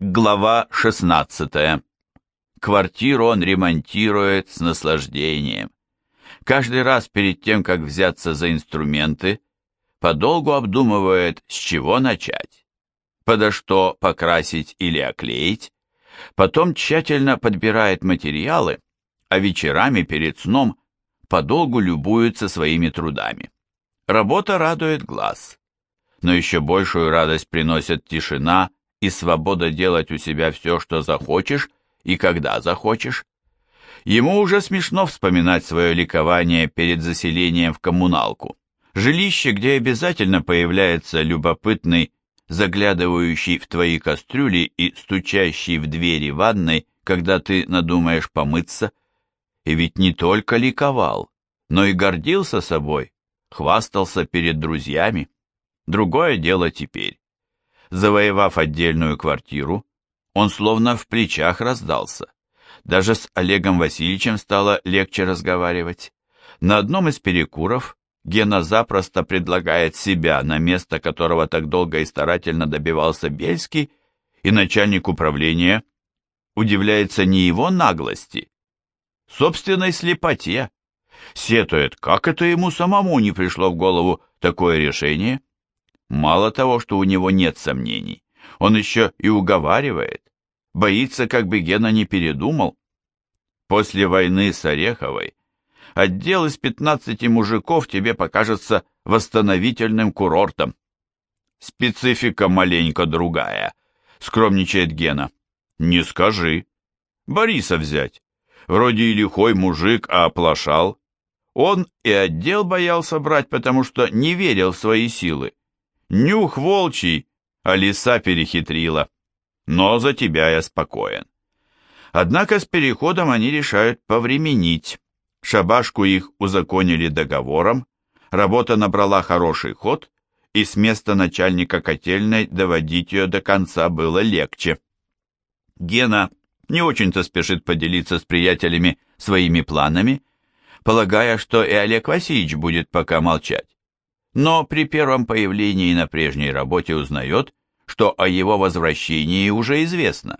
Глава 16. Квартиру он ремонтирует с наслаждением. Каждый раз перед тем, как взяться за инструменты, подолгу обдумывает, с чего начать, подо что покрасить или оклеить, потом тщательно подбирает материалы, а вечерами перед сном подолгу любуется своими трудами. Работа радует глаз, но еще большую радость приносит тишина и свобода делать у себя все, что захочешь и когда захочешь. Ему уже смешно вспоминать свое ликование перед заселением в коммуналку. Жилище, где обязательно появляется любопытный, заглядывающий в твои кастрюли и стучащий в двери ванной, когда ты надумаешь помыться. И ведь не только ликовал, но и гордился собой, хвастался перед друзьями. Другое дело теперь. Завоевав отдельную квартиру, он словно в плечах раздался. Даже с Олегом Васильевичем стало легче разговаривать. На одном из перекуров Гена запросто предлагает себя на место, которого так долго и старательно добивался Бельский, и начальник управления удивляется не его наглости, собственной слепоте. Сетует, как это ему самому не пришло в голову такое решение. Мало того, что у него нет сомнений, он еще и уговаривает, боится, как бы Гена не передумал. После войны с Ореховой отдел из 15 мужиков тебе покажется восстановительным курортом. Специфика маленько другая, скромничает Гена. Не скажи. Бориса взять. Вроде и лихой мужик, а оплошал. Он и отдел боялся брать, потому что не верил в свои силы. Нюх волчий, а лиса перехитрила. Но за тебя я спокоен. Однако с переходом они решают повременить. Шабашку их узаконили договором, работа набрала хороший ход, и с места начальника котельной доводить ее до конца было легче. Гена не очень-то спешит поделиться с приятелями своими планами, полагая, что и Олег Васильевич будет пока молчать но при первом появлении на прежней работе узнает, что о его возвращении уже известно.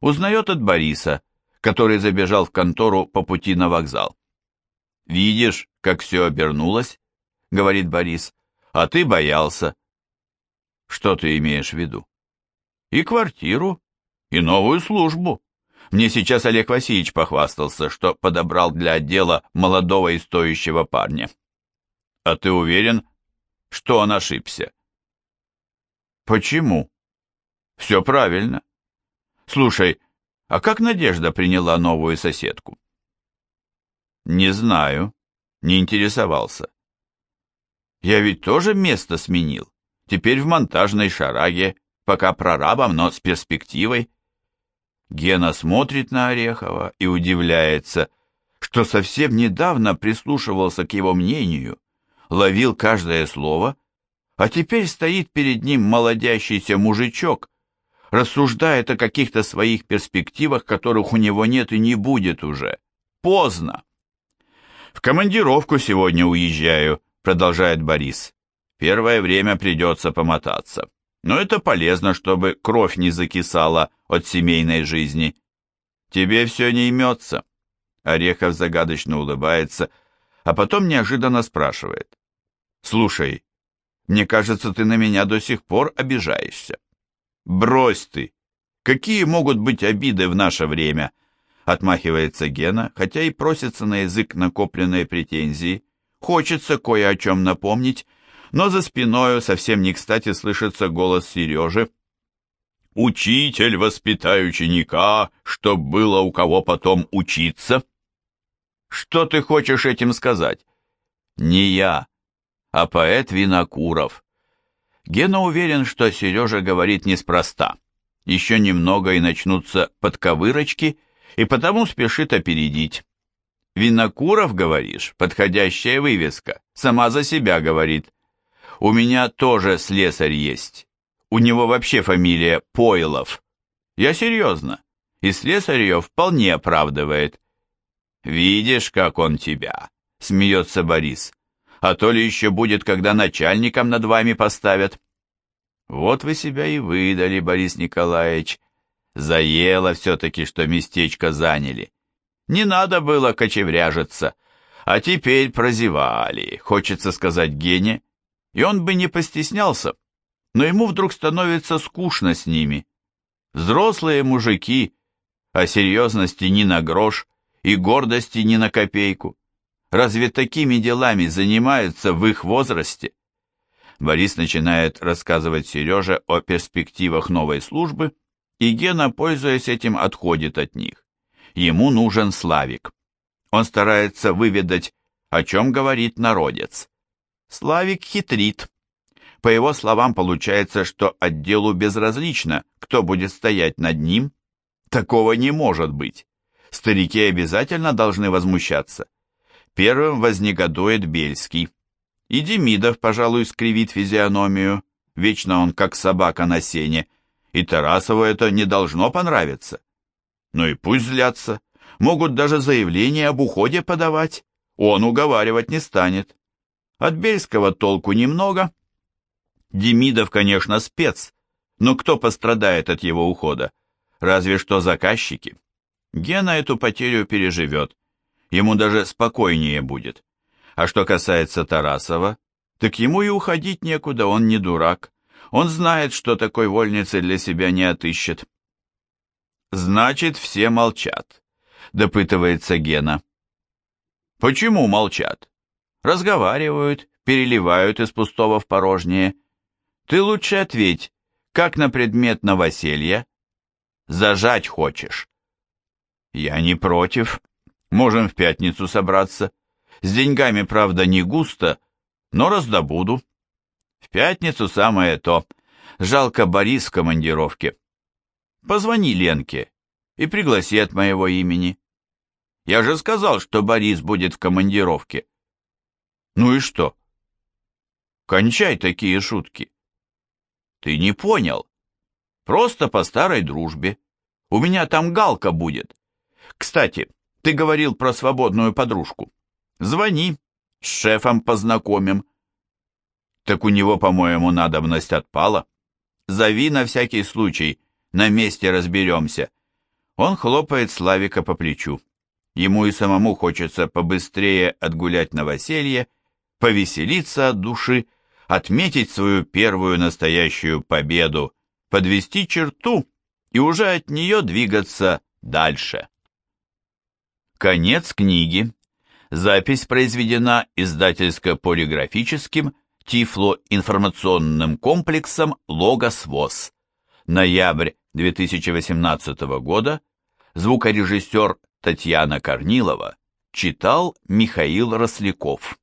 Узнает от Бориса, который забежал в контору по пути на вокзал. «Видишь, как все обернулось?» — говорит Борис. «А ты боялся». «Что ты имеешь в виду?» «И квартиру, и новую службу. Мне сейчас Олег Васильевич похвастался, что подобрал для отдела молодого и стоящего парня». «А ты уверен, что он ошибся. Почему? Все правильно. Слушай, а как Надежда приняла новую соседку? Не знаю, не интересовался. Я ведь тоже место сменил. Теперь в монтажной шараге, пока прорабом, но с перспективой. Гена смотрит на Орехова и удивляется, что совсем недавно прислушивался к его мнению, ловил каждое слово, а теперь стоит перед ним молодящийся мужичок, рассуждает о каких-то своих перспективах, которых у него нет и не будет уже. Поздно. «В командировку сегодня уезжаю», — продолжает Борис. «Первое время придется помотаться. Но это полезно, чтобы кровь не закисала от семейной жизни. Тебе все не имется». Орехов загадочно улыбается, а потом неожиданно спрашивает. Слушай, мне кажется, ты на меня до сих пор обижаешься. Брось ты! Какие могут быть обиды в наше время? Отмахивается Гена, хотя и просится на язык накопленные претензии. Хочется кое о чем напомнить, но за спиною совсем не кстати слышится голос Сережи. «Учитель, воспитай ученика, чтоб было у кого потом учиться». «Что ты хочешь этим сказать?» «Не я, а поэт Винокуров. Гена уверен, что Сережа говорит неспроста. Еще немного и начнутся подковырочки, и потому спешит опередить. Винокуров, говоришь, подходящая вывеска, сама за себя говорит. У меня тоже слесарь есть. У него вообще фамилия Пойлов. Я серьезно. И слесарь ее вполне оправдывает. Видишь, как он тебя, смеется Борис а то ли еще будет, когда начальником над вами поставят. Вот вы себя и выдали, Борис Николаевич. Заело все-таки, что местечко заняли. Не надо было кочевряжиться. А теперь прозевали, хочется сказать Гене, и он бы не постеснялся, но ему вдруг становится скучно с ними. Взрослые мужики, а серьезности ни на грош и гордости ни на копейку. Разве такими делами занимаются в их возрасте? Борис начинает рассказывать Сереже о перспективах новой службы, и Гена, пользуясь этим, отходит от них. Ему нужен Славик. Он старается выведать, о чем говорит народец. Славик хитрит. По его словам, получается, что отделу безразлично, кто будет стоять над ним. Такого не может быть. Старики обязательно должны возмущаться. Первым вознегодует Бельский. И Демидов, пожалуй, скривит физиономию. Вечно он как собака на сене. И Тарасову это не должно понравиться. Ну и пусть злятся. Могут даже заявление об уходе подавать. Он уговаривать не станет. От Бельского толку немного. Демидов, конечно, спец, но кто пострадает от его ухода? Разве что заказчики. Гена эту потерю переживет. Ему даже спокойнее будет. А что касается Тарасова, так ему и уходить некуда, он не дурак. Он знает, что такой вольницы для себя не отыщет. «Значит, все молчат», — допытывается Гена. «Почему молчат? Разговаривают, переливают из пустого в порожнее. Ты лучше ответь, как на предмет новоселья? Зажать хочешь?» «Я не против. Можем в пятницу собраться. С деньгами, правда, не густо, но раздобуду. В пятницу самое то. Жалко Борис в командировке. Позвони Ленке и пригласи от моего имени. Я же сказал, что Борис будет в командировке. Ну и что? Кончай такие шутки. Ты не понял. Просто по старой дружбе. У меня там Галка будет. Кстати, ты говорил про свободную подружку. Звони, с шефом познакомим. Так у него, по-моему, надобность отпала. Зови на всякий случай, на месте разберемся. Он хлопает Славика по плечу. Ему и самому хочется побыстрее отгулять новоселье, повеселиться от души, отметить свою первую настоящую победу, подвести черту и уже от нее двигаться дальше. Конец книги. Запись произведена издательско-полиграфическим тифлоинформационным комплексом «Логос ВОЗ». Ноябрь 2018 года. Звукорежиссер Татьяна Корнилова. Читал Михаил Росляков.